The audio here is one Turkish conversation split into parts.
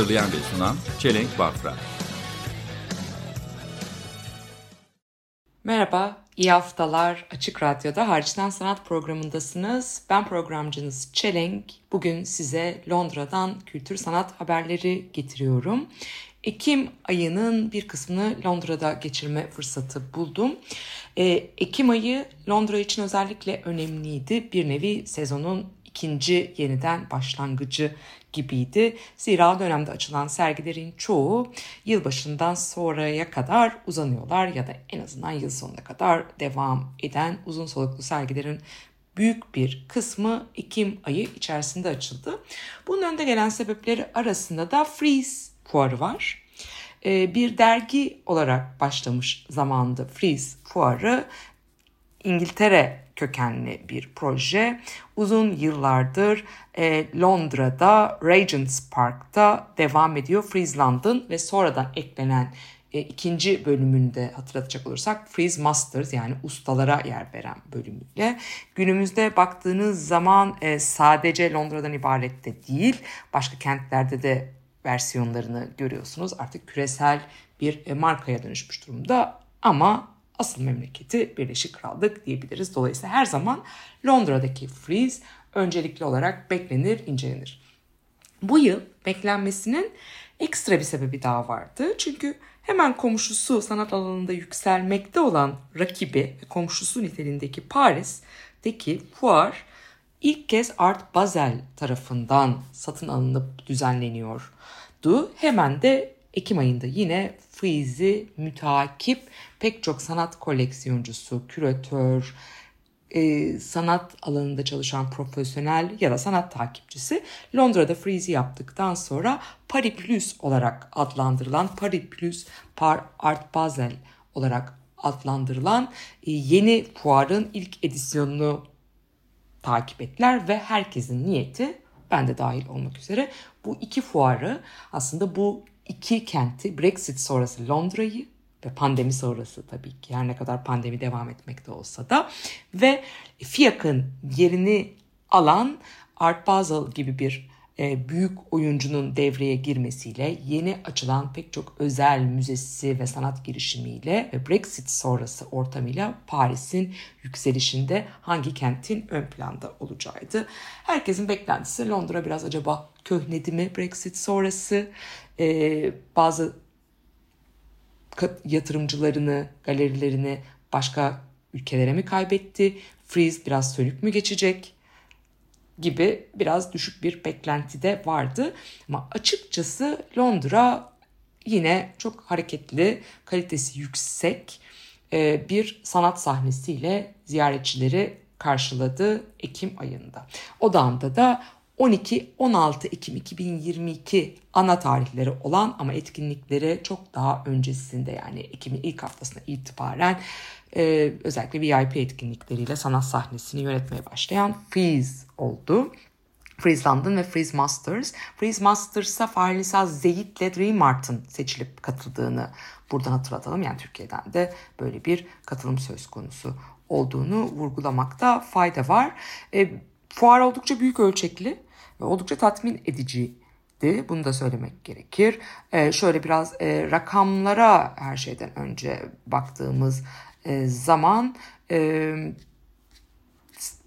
Hazırlayan ve sunan Çelenk Bafra. Merhaba, iyi haftalar. Açık Radyo'da Hariçten Sanat programındasınız. Ben programcınız Çelenk. Bugün size Londra'dan kültür sanat haberleri getiriyorum. Ekim ayının bir kısmını Londra'da geçirme fırsatı buldum. Ee, Ekim ayı Londra için özellikle önemliydi. Bir nevi sezonun ikinci yeniden başlangıcı gibiydi. Zira dönemde açılan sergilerin çoğu yılbaşından sonraya kadar uzanıyorlar ya da en azından yıl sonuna kadar devam eden uzun soluklu sergilerin büyük bir kısmı Ekim ayı içerisinde açıldı. Bunun önde gelen sebepleri arasında da Freeze fuarı var. Ee, Bir dergi olarak başlamış zamanda Freeze fuarı İngiltere kökenli bir proje. Uzun yıllardır e, Londra'da Regent's Park'ta devam ediyor. Freeze London ve sonradan eklenen e, ikinci bölümünde hatırlatacak olursak Freeze Masters yani ustalara yer veren bölümüyle. Günümüzde baktığınız zaman e, sadece Londra'dan ibaret de değil başka kentlerde de versiyonlarını görüyorsunuz. Artık küresel bir e, markaya dönüşmüş durumda ama asıl memleketi Birleşik Krallık diyebiliriz. Dolayısıyla her zaman Londra'daki Freeze öncelikli olarak beklenir, incelenir. Bu yıl beklenmesinin ekstra bir sebebi daha vardı. Çünkü hemen komşusu sanat alanında yükselmekte olan rakibi ve komşusu niteliğindeki Paris'teki fuar ilk kez Art Basel tarafından satın alınıp düzenleniyordu. Hemen de Ekim ayında yine Freeze'i mütakip pek çok sanat koleksiyoncusu, küratör, e, sanat alanında çalışan profesyonel ya da sanat takipçisi Londra'da Freeze'i yaptıktan sonra Paris Plus olarak adlandırılan Paris Plus Par Art Basel olarak adlandırılan e, yeni fuarın ilk edisyonunu takip ettiler ve herkesin niyeti ben de dahil olmak üzere bu iki fuarı aslında bu iki kenti Brexit sonrası Londra'yı ve pandemi sonrası tabii ki her ne kadar pandemi devam etmekte olsa da ve FİAK'ın yerini alan Art Basel gibi bir e, büyük oyuncunun devreye girmesiyle yeni açılan pek çok özel müzesi ve sanat girişimiyle ve Brexit sonrası ortamıyla Paris'in yükselişinde hangi kentin ön planda olacağıydı. Herkesin beklentisi Londra biraz acaba köhnedi mi Brexit sonrası? E, bazı yatırımcılarını, galerilerini başka ülkelere mi kaybetti? Freeze biraz sönük mü geçecek? gibi biraz düşük bir beklenti de vardı. Ama açıkçası Londra yine çok hareketli, kalitesi yüksek bir sanat sahnesiyle ziyaretçileri karşıladı Ekim ayında. Odağında da 12-16 Ekim 2022 ana tarihleri olan ama etkinlikleri çok daha öncesinde yani Ekim'in ilk haftasına itibaren e, özellikle VIP etkinlikleriyle sanat sahnesini yönetmeye başlayan Freeze oldu. Freeze London ve Freeze Masters. Freeze Masters'a Fahri Zeyit'le Dream Mart'ın seçilip katıldığını buradan hatırlatalım. Yani Türkiye'den de böyle bir katılım söz konusu olduğunu vurgulamakta fayda var. E, fuar oldukça büyük ölçekli ve oldukça tatmin ediciydi. Bunu da söylemek gerekir. E, şöyle biraz e, rakamlara her şeyden önce baktığımız e, zaman e,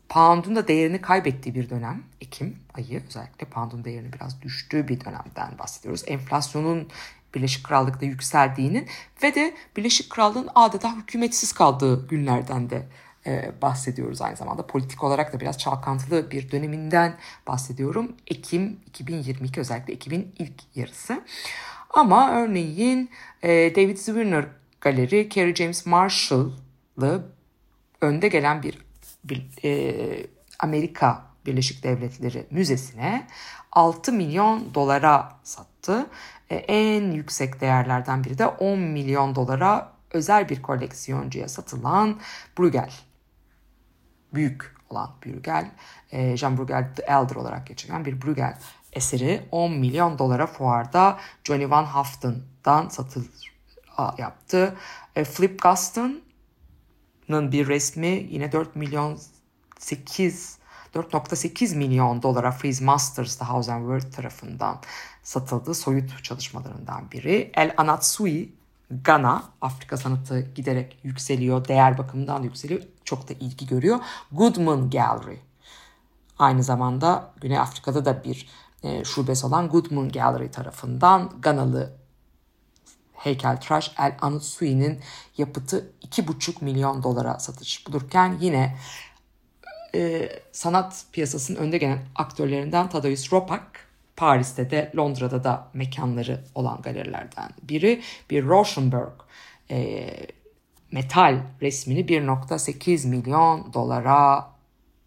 pound'un da değerini kaybettiği bir dönem Ekim ayı özellikle pound'un değerini biraz düştüğü bir dönemden bahsediyoruz. Enflasyonun Birleşik Krallık'ta yükseldiğinin ve de Birleşik Krallığın adeta hükümetsiz kaldığı günlerden de e, bahsediyoruz aynı zamanda. Politik olarak da biraz çalkantılı bir döneminden bahsediyorum. Ekim 2022 özellikle Ekim'in ilk yarısı. Ama örneğin e, David Zwirner Galeri, Kerry James Marshall'lı önde gelen bir, bir e, Amerika Birleşik Devletleri Müzesi'ne 6 milyon dolara sattı. E, en yüksek değerlerden biri de 10 milyon dolara özel bir koleksiyoncuya satılan Bruegel. Büyük olan Bruegel, e, Jean Bruegel the Elder olarak geçen bir Bruegel eseri 10 milyon dolara fuarda Johnny Van Haften'dan satıl yaptı. E, Flip Gaston'ın bir resmi yine 4 milyon 8 4.8 milyon dolara Freeze Masters da House and Word tarafından satıldı. Soyut çalışmalarından biri. El Anatsui Ghana, Afrika sanatı giderek yükseliyor, değer bakımından da yükseliyor. Çok da ilgi görüyor. Goodman Gallery. Aynı zamanda Güney Afrika'da da bir e, şubesi olan Goodman Gallery tarafından Ganalı heykeltıraş El Anutsui'nin yapıtı 2,5 milyon dolara satış bulurken yine e, sanat piyasasının önde gelen aktörlerinden Tadeusz Ropak Paris'te de Londra'da da mekanları olan galerilerden biri. Bir Rauschenberg e, metal resmini 1.8 milyon dolara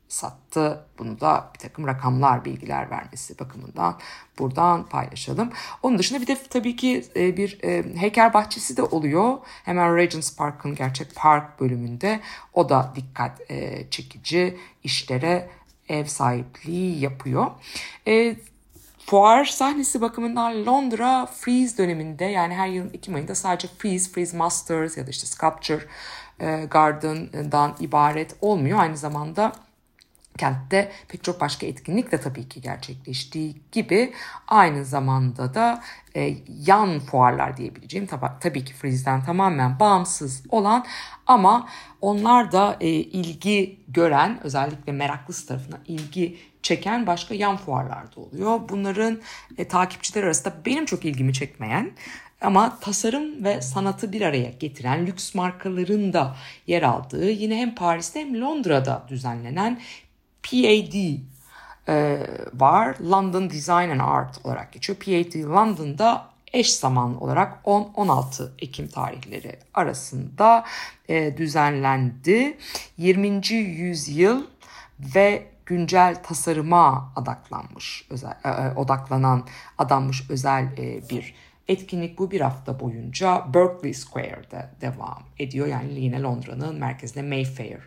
sattı. Bunu da bir takım rakamlar, bilgiler vermesi bakımından buradan paylaşalım. Onun dışında bir de tabii ki e, bir e, heykel bahçesi de oluyor. Hemen Regents Park'ın gerçek park bölümünde. O da dikkat e, çekici işlere ev sahipliği yapıyor. Fuar sahnesi bakımından Londra Freeze döneminde yani her yılın Ekim ayında sadece Freeze, Freeze Masters ya da işte Sculpture Garden'dan ibaret olmuyor. Aynı zamanda kentte pek çok başka etkinlik de tabii ki gerçekleştiği gibi aynı zamanda da e, yan fuarlar diyebileceğim tabi, tabii ki Freeze'den tamamen bağımsız olan ama onlar da e, ilgi gören özellikle meraklısı tarafına ilgi çeken başka yan fuarlar da oluyor. Bunların e, takipçiler arasında benim çok ilgimi çekmeyen ama tasarım ve sanatı bir araya getiren lüks markaların da yer aldığı yine hem Paris'te hem Londra'da düzenlenen PAD e, var. London Design and Art olarak geçiyor. PAD London'da eş zaman olarak 10-16 Ekim tarihleri arasında e, düzenlendi. 20. yüzyıl ve güncel tasarıma odaklanmış, özel, e, e, odaklanan adanmış özel e, bir etkinlik bu bir hafta boyunca Berkeley Square'de devam ediyor. Yani yine Londra'nın merkezinde Mayfair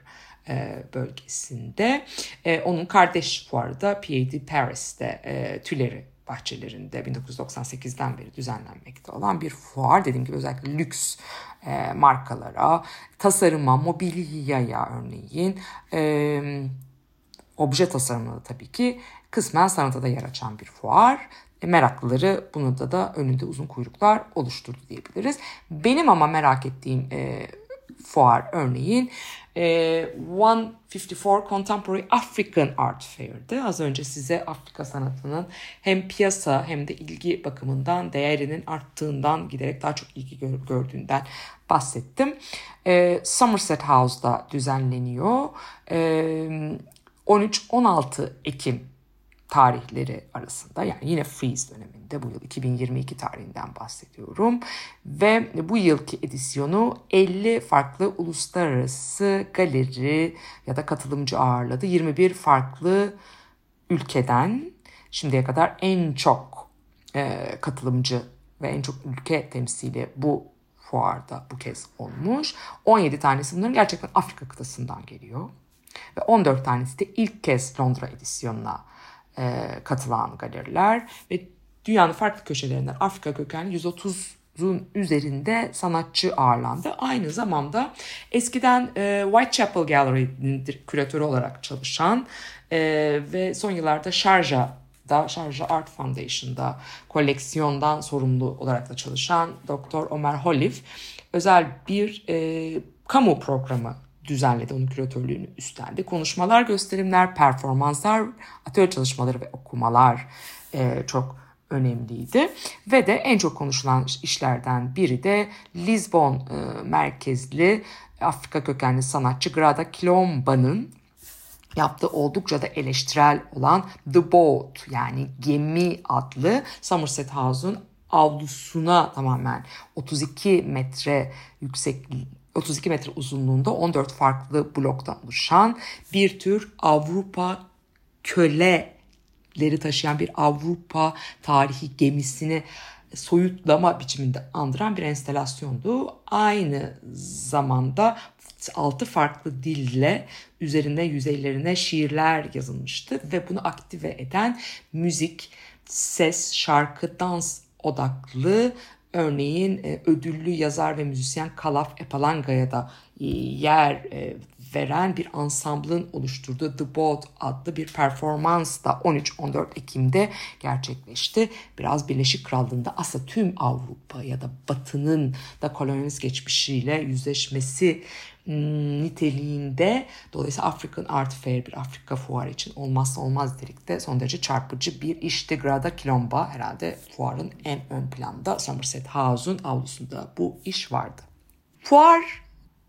e, bölgesinde. E, onun kardeş fuarı da PAD Paris'te e, Tüleri bahçelerinde 1998'den beri düzenlenmekte olan bir fuar. Dediğim gibi özellikle lüks e, markalara, tasarıma, mobilyaya örneğin, e, obje tasarımına tabii ki kısmen sanata da yer açan bir fuar. E, meraklıları bunu da önünde uzun kuyruklar oluşturdu diyebiliriz. Benim ama merak ettiğim e, fuar örneğin e, 154 Contemporary African Art Fair'di. Az önce size Afrika sanatının hem piyasa hem de ilgi bakımından değerinin arttığından giderek daha çok ilgi gördüğünden bahsettim. E, Somerset House'da düzenleniyor. E, 13-16 Ekim tarihleri arasında yani yine freeze döneminde bu yıl 2022 tarihinden bahsediyorum. Ve bu yılki edisyonu 50 farklı uluslararası galeri ya da katılımcı ağırladı. 21 farklı ülkeden şimdiye kadar en çok e, katılımcı ve en çok ülke temsili bu fuarda bu kez olmuş. 17 tanesi bunların gerçekten Afrika kıtasından geliyor ve 14 tanesi de ilk kez Londra edisyonuna e, katılan galeriler ve dünyanın farklı köşelerinden Afrika kökenli 130'un üzerinde sanatçı ağırlandı. Aynı zamanda eskiden e, Whitechapel Gallery'nin küratörü olarak çalışan e, ve son yıllarda Sharjah'da Sharjah Art Foundation'da koleksiyondan sorumlu olarak da çalışan Dr. Omer Holif özel bir e, kamu programı düzenledi. Onun küratörlüğünü üstlendi. Konuşmalar, gösterimler, performanslar, atölye çalışmaları ve okumalar e, çok önemliydi. Ve de en çok konuşulan işlerden biri de Lisbon e, merkezli Afrika kökenli sanatçı Grada Kilomba'nın yaptığı oldukça da eleştirel olan The Boat yani Gemi adlı Somerset House'un avlusuna tamamen 32 metre yüksekliği 32 metre uzunluğunda 14 farklı bloktan oluşan bir tür Avrupa köleleri taşıyan bir Avrupa tarihi gemisini soyutlama biçiminde andıran bir enstelasyondu. Aynı zamanda altı farklı dille üzerine yüzeylerine şiirler yazılmıştı ve bunu aktive eden müzik, ses, şarkı, dans odaklı örneğin e, ödüllü yazar ve müzisyen Kalaf Epalanga'ya da e, yer e, veren bir ansamblın oluşturduğu The Boat adlı bir performans da 13-14 Ekim'de gerçekleşti. Biraz Birleşik Krallığı'nda aslında tüm Avrupa ya da Batı'nın da kolonyalist geçmişiyle yüzleşmesi hmm, niteliğinde dolayısıyla African Art Fair bir Afrika fuarı için olmazsa olmaz dedik son derece çarpıcı bir işti. Grada Kilomba herhalde fuarın en ön planda Somerset House'un avlusunda bu iş vardı. Fuar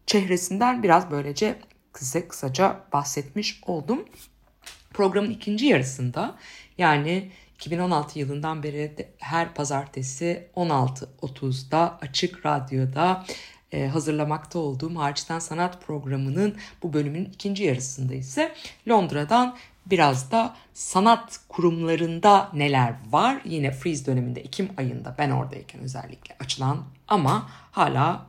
çehresinden biraz böylece size kısaca bahsetmiş oldum. Programın ikinci yarısında yani 2016 yılından beri her pazartesi 16.30'da Açık Radyo'da e, hazırlamakta olduğum Hariçten Sanat programının bu bölümün ikinci yarısında ise Londra'dan biraz da sanat kurumlarında neler var. Yine Freeze döneminde Ekim ayında ben oradayken özellikle açılan ama hala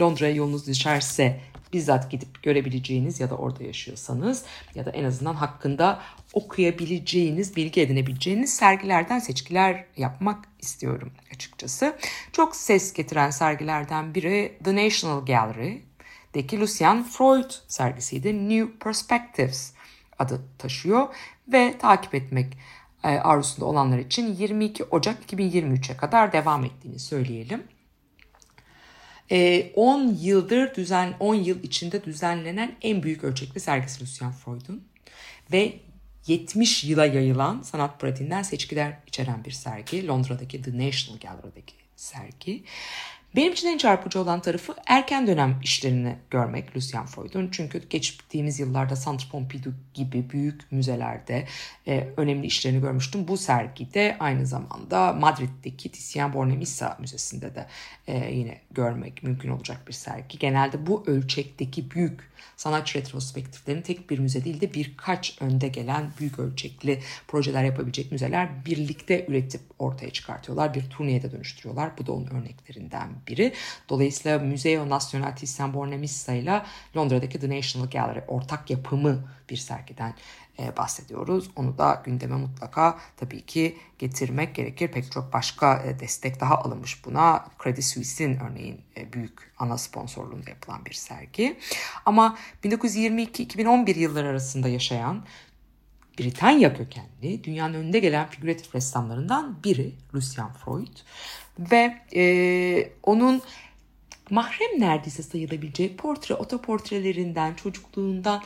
Londra'ya yolunuz düşerse bizzat gidip görebileceğiniz ya da orada yaşıyorsanız ya da en azından hakkında okuyabileceğiniz, bilgi edinebileceğiniz sergilerden seçkiler yapmak istiyorum açıkçası. Çok ses getiren sergilerden biri The National Gallery'deki Lucian Freud sergisiydi. New Perspectives adı taşıyor ve takip etmek e, arzusunda olanlar için 22 Ocak 2023'e kadar devam ettiğini söyleyelim. 10 ee, yıldır düzen 10 yıl içinde düzenlenen en büyük ölçekli sergisi Lucian Freud'un ve 70 yıla yayılan sanat pratiğinden seçkiler içeren bir sergi. Londra'daki The National Gallery'deki sergi. Benim için en çarpıcı olan tarafı erken dönem işlerini görmek Lucian Freud'un. Çünkü geçtiğimiz yıllarda Centre Pompidou gibi büyük müzelerde e, önemli işlerini görmüştüm. Bu sergide aynı zamanda Madrid'deki Titian Bornemisza Müzesi'nde de e, yine görmek mümkün olacak bir sergi. Genelde bu ölçekteki büyük sanatçı retrospektiflerini tek bir müze değil de birkaç önde gelen büyük ölçekli projeler yapabilecek müzeler birlikte üretip ortaya çıkartıyorlar. Bir turneye de dönüştürüyorlar. Bu da onun örneklerinden biri. Dolayısıyla Museo Nacional Thyssen Bornemisza ile Londra'daki The National Gallery ortak yapımı bir sergiden e, bahsediyoruz. Onu da gündeme mutlaka tabii ki getirmek gerekir. Pek çok başka e, destek daha alınmış buna. Credit Suisse'in örneğin e, büyük ana sponsorluğunda yapılan bir sergi. Ama 1922-2011 yılları arasında yaşayan Britanya kökenli dünyanın önünde gelen figüratif ressamlarından biri Lucian Freud ve e, onun mahrem neredeyse sayılabileceği portre, otoportrelerinden, çocukluğundan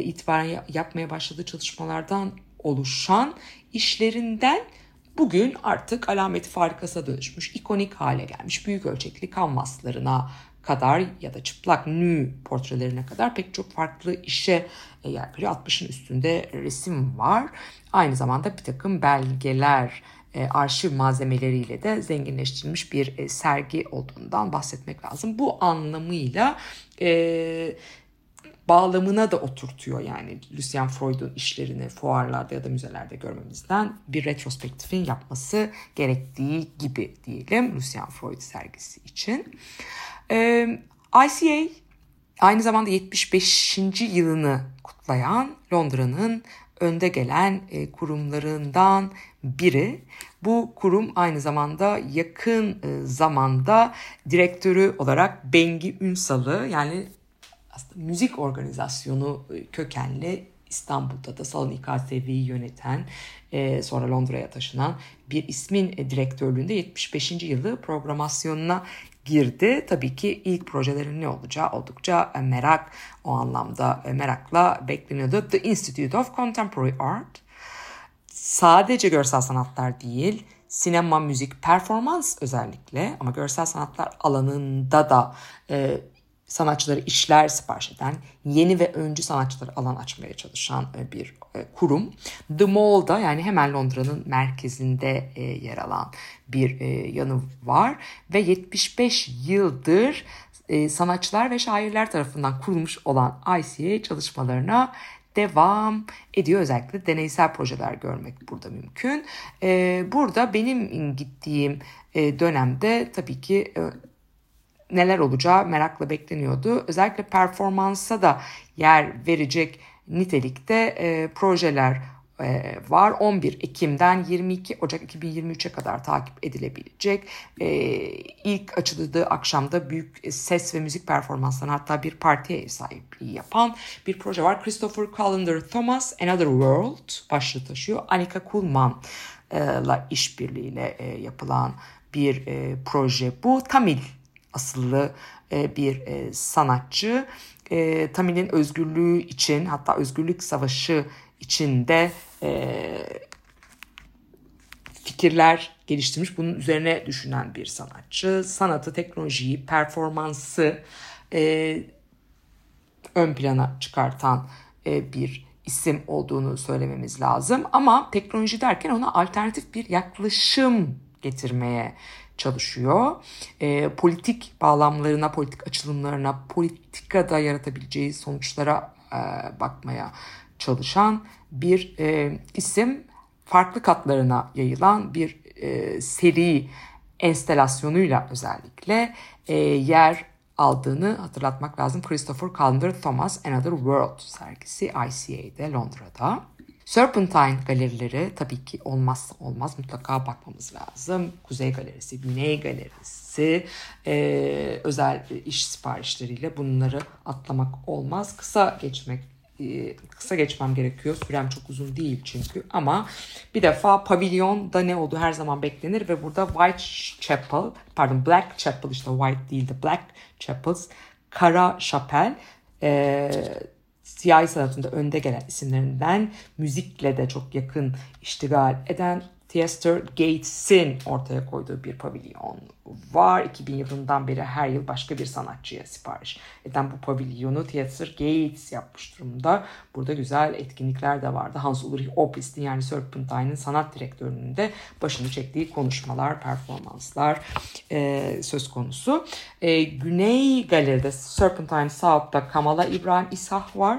itibaren yapmaya başladığı çalışmalardan oluşan işlerinden bugün artık alameti farikasa dönüşmüş, ikonik hale gelmiş büyük ölçekli kanvaslarına kadar ya da çıplak nü portrelerine kadar pek çok farklı işe e, yer veriyor. 60'ın üstünde resim var. Aynı zamanda bir takım belgeler, e, arşiv malzemeleriyle de zenginleştirilmiş bir e, sergi olduğundan bahsetmek lazım. Bu anlamıyla e, bağlamına da oturtuyor yani Lucian Freud'un işlerini fuarlarda ya da müzelerde görmemizden bir retrospektifin yapması gerektiği gibi diyelim Lucian Freud sergisi için. Ee, ICA aynı zamanda 75. yılını kutlayan Londra'nın önde gelen e, kurumlarından biri. Bu kurum aynı zamanda yakın e, zamanda direktörü olarak Bengi Ünsal'ı yani aslında müzik organizasyonu e, kökenli İstanbul'da da Salon İKSV'yi yöneten e, sonra Londra'ya taşınan bir ismin e, direktörlüğünde 75. yılı programasyonuna girdi. Tabii ki ilk projelerin ne olacağı oldukça merak o anlamda merakla bekleniyordu. The Institute of Contemporary Art sadece görsel sanatlar değil, sinema, müzik, performans özellikle ama görsel sanatlar alanında da sanatçıları işler sipariş eden, yeni ve öncü sanatçıları alan açmaya çalışan e, bir e, kurum. The Mall'da yani hemen Londra'nın merkezinde e, yer alan bir yanı var ve 75 yıldır sanatçılar ve şairler tarafından kurulmuş olan ICA çalışmalarına devam ediyor. Özellikle deneysel projeler görmek burada mümkün. Burada benim gittiğim dönemde tabii ki neler olacağı merakla bekleniyordu. Özellikle performansa da yer verecek nitelikte e, projeler e, var. 11 Ekim'den 22 Ocak 2023'e kadar takip edilebilecek. E, ilk açıldığı akşamda büyük ses ve müzik performanslarına hatta bir partiye ev sahipliği yapan bir proje var. Christopher Callender Thomas Another World başlığı taşıyor. Anika Kulman'la işbirliğiyle e, yapılan bir e, proje bu. Tamil asıllı e, bir e, sanatçı. E, Tamil'in özgürlüğü için hatta özgürlük savaşı içinde fikirler geliştirmiş. Bunun üzerine düşünen bir sanatçı. Sanatı, teknolojiyi, performansı ön plana çıkartan bir isim olduğunu söylememiz lazım. Ama teknoloji derken ona alternatif bir yaklaşım getirmeye çalışıyor. E, politik bağlamlarına, politik açılımlarına, politikada yaratabileceği sonuçlara e, bakmaya çalışan bir e, isim. Farklı katlarına yayılan bir e, seri enstelasyonuyla özellikle e, yer aldığını hatırlatmak lazım. Christopher Columbus Thomas Another World sergisi ICA'de Londra'da. Serpentine galerileri tabii ki olmazsa olmaz mutlaka bakmamız lazım. Kuzey Galerisi, Güney Galerisi, e, özel iş siparişleriyle bunları atlamak olmaz. Kısa geçmek e, kısa geçmem gerekiyor. Sürem çok uzun değil çünkü ama bir defa pavilyonda ne oldu her zaman beklenir ve burada White Chapel pardon Black Chapel işte White değil de Black Chapels Kara Şapel e, siyahi sanatında önde gelen isimlerinden müzikle de çok yakın iştigal eden Theater Gates'in ortaya koyduğu bir pavilyon var. 2000 yılından beri her yıl başka bir sanatçıya sipariş eden bu pavilyonu Theater Gates yapmış durumda. Burada güzel etkinlikler de vardı. Hans Ulrich Obrist'in yani Serpentine'in sanat direktörünün de başını çektiği konuşmalar, performanslar e, söz konusu. E, Güney Galeri'de Serpentine South'ta Kamala İbrahim İshak var.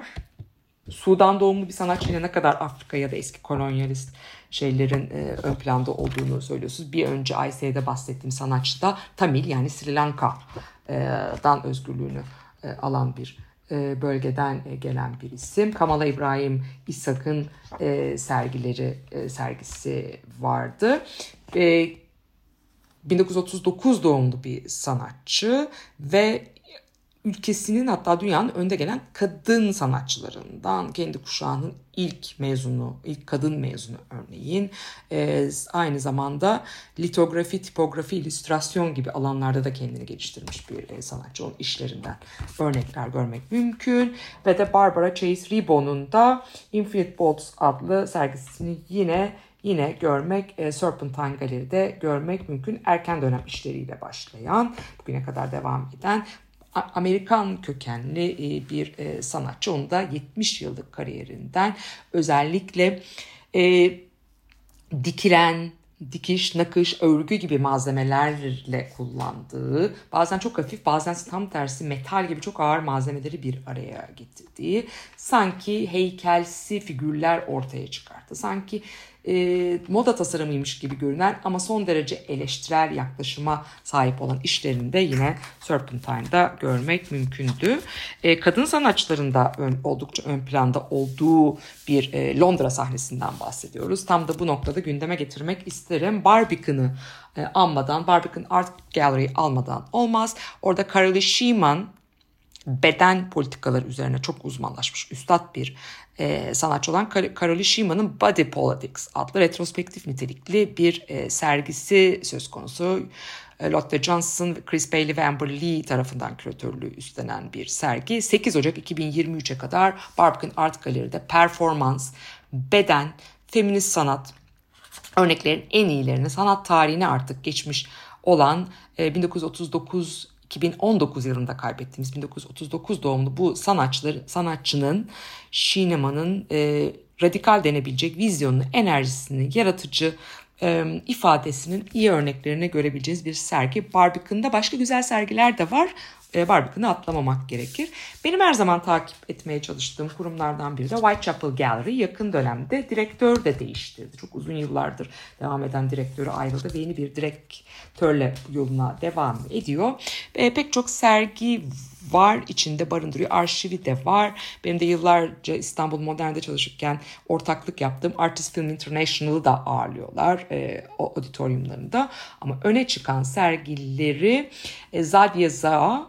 Sudan doğumlu bir sanatçı ne kadar Afrika ya da eski kolonyalist şeylerin e, ön planda olduğunu söylüyorsunuz. Bir önce ICA'de bahsettiğim sanatçı da Tamil yani Sri Lanka'dan özgürlüğünü e, alan bir e, bölgeden e, gelen bir isim. Kamala İbrahim İshak'ın e, sergileri e, sergisi vardı. E, 1939 doğumlu bir sanatçı ve ülkesinin hatta dünyanın önde gelen kadın sanatçılarından kendi kuşağının ilk mezunu, ilk kadın mezunu örneğin. E, aynı zamanda litografi, tipografi, illüstrasyon gibi alanlarda da kendini geliştirmiş bir e, sanatçı. Onun işlerinden örnekler görmek mümkün. Ve de Barbara Chase Ribon'un da Infinite Bolts adlı sergisini yine yine görmek e, Serpentine Galeri'de görmek mümkün. Erken dönem işleriyle başlayan, bugüne kadar devam eden Amerikan kökenli e, bir e, sanatçı. Onu da 70 yıllık kariyerinden özellikle e, dikilen, dikiş, nakış, örgü gibi malzemelerle kullandığı, bazen çok hafif, bazen tam tersi metal gibi çok ağır malzemeleri bir araya getirdiği, sanki heykelsi figürler ortaya çıkarttı. Sanki e, moda tasarımıymış gibi görünen ama son derece eleştirel yaklaşıma sahip olan işlerinde yine Serpentine'da görmek mümkündü. E, kadın sanatçıların da ön, oldukça ön planda olduğu bir e, Londra sahnesinden bahsediyoruz. Tam da bu noktada gündeme getirmek isterim. Barbican'ı e, anmadan, Barbican Art Gallery almadan olmaz. Orada Carolee Sheeman beden politikaları üzerine çok uzmanlaşmış üstad bir e, sanatçı olan Carolee Schima'nın Body Politics adlı retrospektif nitelikli bir e, sergisi söz konusu. E, Lotte Johnson, Chris Bailey ve Amber Lee tarafından küratörlüğü üstlenen bir sergi. 8 Ocak 2023'e kadar Barbican Art Gallery'de performans, beden, feminist sanat örneklerin en iyilerini sanat tarihine artık geçmiş olan e, 1939 2019 yılında kaybettiğimiz 1939 doğumlu bu sanatçılar, sanatçının Şinema'nın e, radikal denebilecek vizyonunu, enerjisini, yaratıcı e, ifadesinin iyi örneklerini görebileceğiz bir sergi. Barbican'da başka güzel sergiler de var. E, Barbican'ı atlamamak gerekir. Benim her zaman takip etmeye çalıştığım kurumlardan biri de Whitechapel Gallery. Yakın dönemde direktör de değiştirdi. Çok uzun yıllardır devam eden direktörü ayrıldı ve yeni bir direktörle yoluna devam ediyor. E, pek çok sergi var içinde barındırıyor. Arşivi de var. Benim de yıllarca İstanbul Modern'de çalışırken ortaklık yaptığım Artist Film International'ı da ağırlıyorlar e, o auditoriumlarında. Ama öne çıkan sergileri e, Zadie Zaa,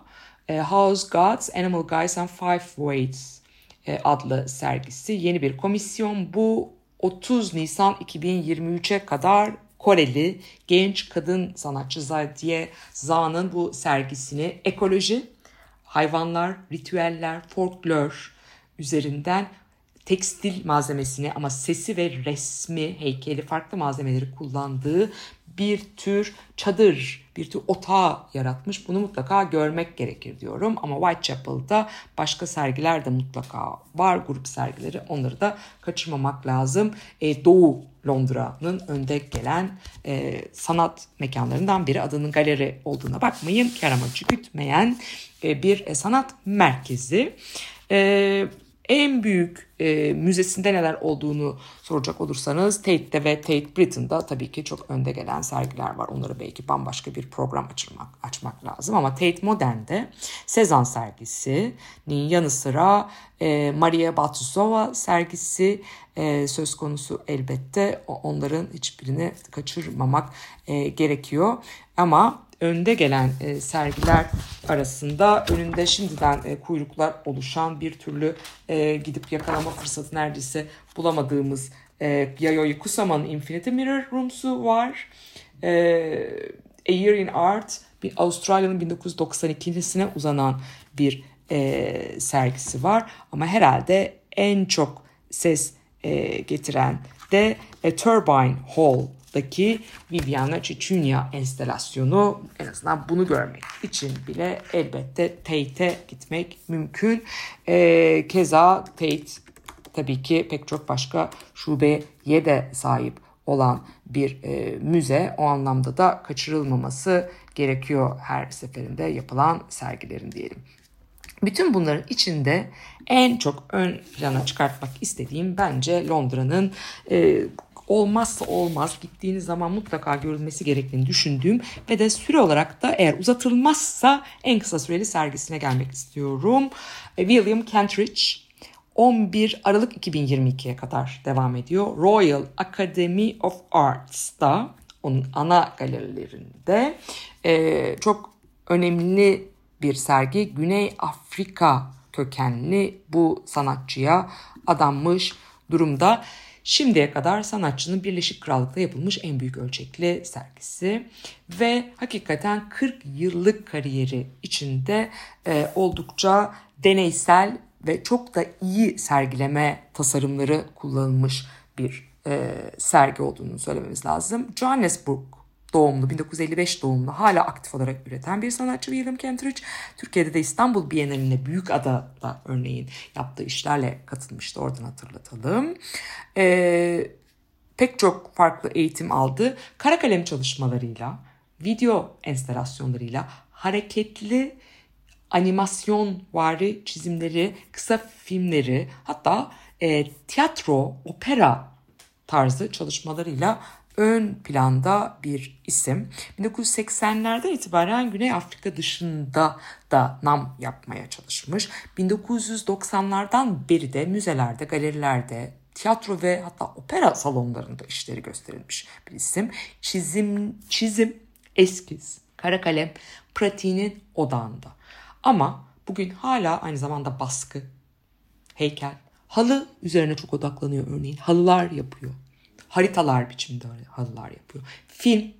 e, House Gods, Animal Guys and Five Ways e, adlı sergisi. Yeni bir komisyon. Bu 30 Nisan 2023'e kadar Koreli genç kadın sanatçı Zadie Zaa'nın bu sergisini ekoloji, hayvanlar, ritüeller, folklor üzerinden tekstil malzemesini ama sesi ve resmi, heykeli farklı malzemeleri kullandığı bir tür çadır, bir tür otağı yaratmış. Bunu mutlaka görmek gerekir diyorum. Ama Whitechapel'da başka sergiler de mutlaka var. Grup sergileri. Onları da kaçırmamak lazım. E, Doğu Londra'nın önde gelen e, sanat mekanlarından biri. Adının galeri olduğuna bakmayın. Kar amacı gütmeyen e, bir e, sanat merkezi. E, en büyük e, müzesinde neler olduğunu soracak olursanız Tate'de ve Tate Britain'da tabii ki çok önde gelen sergiler var. Onları belki bambaşka bir program açmak, açmak lazım ama Tate Modern'de Sezan sergisinin yanı sıra e, Maria Batusova sergisi e, söz konusu elbette onların hiçbirini kaçırmamak e, gerekiyor. Ama önde gelen e, sergiler arasında önünde şimdiden e, kuyruklar oluşan bir türlü e, gidip yakalama fırsatı neredeyse bulamadığımız e, Yayoi Kusama'nın Infinity Mirror Rooms'u var. E, A Year in Art bir Avustralya'nın 1992'sine uzanan bir e, sergisi var. Ama herhalde en çok ses e, getiren de e, Turbine Hall'daki Viviana Cicciunia enstalasyonu en azından bunu görmek için bile elbette Tate'e gitmek mümkün. E, keza Tate tabii ki pek çok başka şubeye de sahip olan bir e, müze o anlamda da kaçırılmaması gerekiyor her seferinde yapılan sergilerin diyelim. Bütün bunların içinde en çok ön plana çıkartmak istediğim bence Londra'nın e, olmazsa olmaz gittiğiniz zaman mutlaka görülmesi gerektiğini düşündüğüm ve de süre olarak da eğer uzatılmazsa en kısa süreli sergisine gelmek istiyorum. E, William Kentridge 11 Aralık 2022'ye kadar devam ediyor. Royal Academy of Arts'ta onun ana galerilerinde e, çok önemli bir sergi. Güney Afrika kökenli bu sanatçıya adanmış durumda. Şimdiye kadar sanatçının Birleşik Krallık'ta yapılmış en büyük ölçekli sergisi ve hakikaten 40 yıllık kariyeri içinde e, oldukça deneysel ve çok da iyi sergileme tasarımları kullanılmış bir e, sergi olduğunu söylememiz lazım. Johannesburg doğumlu, 1955 doğumlu, hala aktif olarak üreten bir sanatçı William Kentridge. Türkiye'de de İstanbul Bienalinde Büyük Ada'da örneğin yaptığı işlerle katılmıştı. Oradan hatırlatalım. Ee, pek çok farklı eğitim aldı. Kara kalem çalışmalarıyla, video enstalasyonlarıyla hareketli animasyon vari çizimleri, kısa filmleri hatta e, tiyatro, opera tarzı çalışmalarıyla ön planda bir isim. 1980'lerden itibaren Güney Afrika dışında da nam yapmaya çalışmış. 1990'lardan beri de müzelerde, galerilerde, tiyatro ve hatta opera salonlarında işleri gösterilmiş bir isim. Çizim, çizim, eskiz, kara kalem pratiğinin odağında. Ama bugün hala aynı zamanda baskı, heykel, halı üzerine çok odaklanıyor örneğin. Halılar yapıyor haritalar biçimde halılar yapıyor. Film,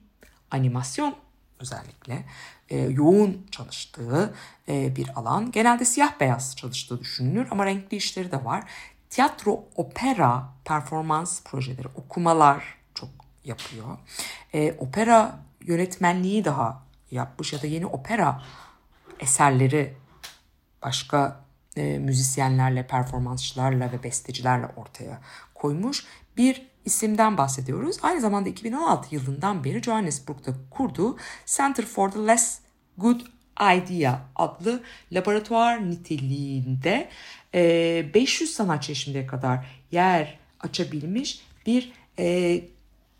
animasyon özellikle e, yoğun çalıştığı e, bir alan. Genelde siyah beyaz çalıştığı düşünülür ama renkli işleri de var. Tiyatro, opera, performans projeleri, okumalar çok yapıyor. E, opera yönetmenliği daha yapmış ya da yeni opera eserleri başka e, müzisyenlerle, performansçılarla ve bestecilerle ortaya koymuş bir isimden bahsediyoruz. Aynı zamanda 2016 yılından beri Johannesburg'da kurduğu Center for the Less Good Idea adlı laboratuvar niteliğinde 500 sanatçı şimdiye kadar yer açabilmiş bir e,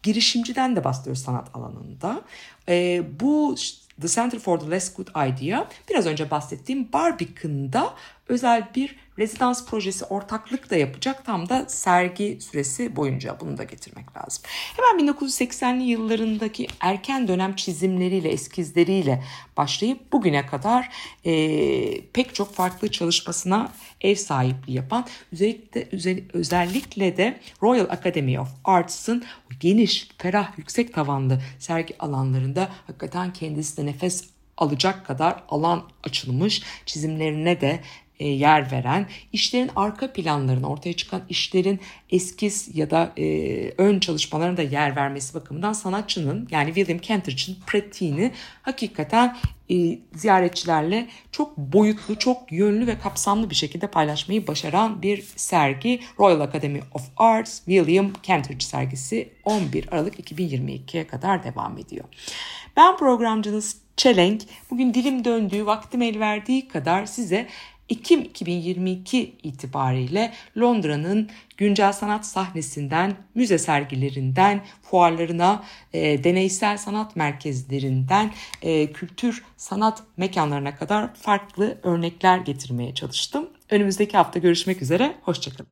girişimciden de bahsediyoruz sanat alanında. E, bu The Center for the Less Good Idea biraz önce bahsettiğim Barbican'da özel bir rezidans projesi ortaklık da yapacak tam da sergi süresi boyunca bunu da getirmek lazım. Hemen 1980'li yıllarındaki erken dönem çizimleriyle, eskizleriyle başlayıp bugüne kadar e, pek çok farklı çalışmasına ev sahipliği yapan özellikle, özellikle de Royal Academy of Arts'ın geniş, ferah, yüksek tavanlı sergi alanlarında hakikaten kendisi de nefes alacak kadar alan açılmış çizimlerine de e, yer veren, işlerin arka planlarına ortaya çıkan işlerin eskiz ya da e, ön çalışmalarına da yer vermesi bakımından sanatçının yani William Kentridge'in pratiğini hakikaten e, ziyaretçilerle çok boyutlu, çok yönlü ve kapsamlı bir şekilde paylaşmayı başaran bir sergi Royal Academy of Arts William Kentridge sergisi 11 Aralık 2022'ye kadar devam ediyor. Ben programcınız Çelenk. Bugün dilim döndüğü, vaktim el verdiği kadar size Ekim 2022 itibariyle Londra'nın güncel sanat sahnesinden, müze sergilerinden, fuarlarına, e, deneysel sanat merkezlerinden, e, kültür sanat mekanlarına kadar farklı örnekler getirmeye çalıştım. Önümüzdeki hafta görüşmek üzere, hoşçakalın.